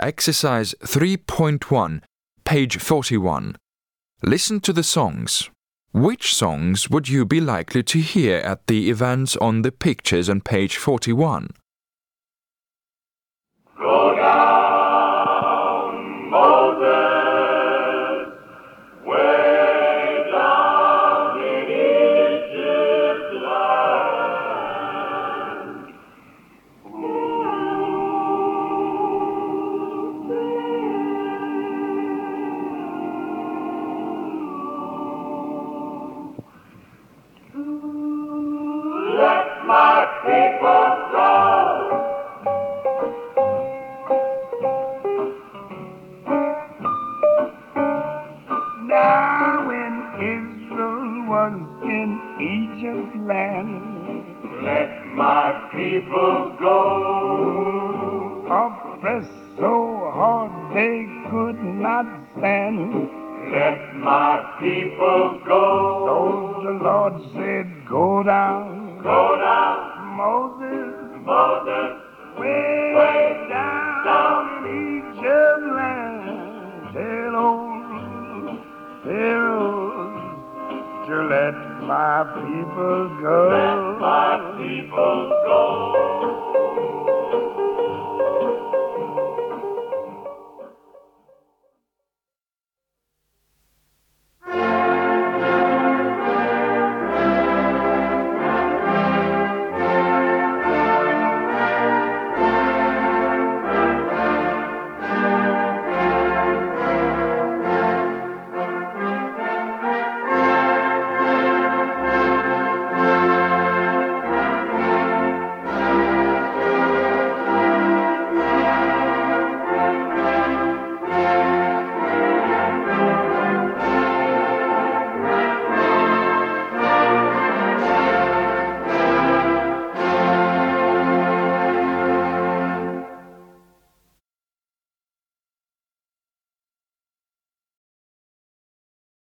Exercise 3.1, page 41. Listen to the songs. Which songs would you be likely to hear at the events on the pictures on page 41? People go. Oppressed so hard they could not stand. Let my people go. So the Lord said, Go down, Go down, Moses, Moses, way, Way down, down in Egypt's land. Tell old Pharaoh to let my people go. let my people go.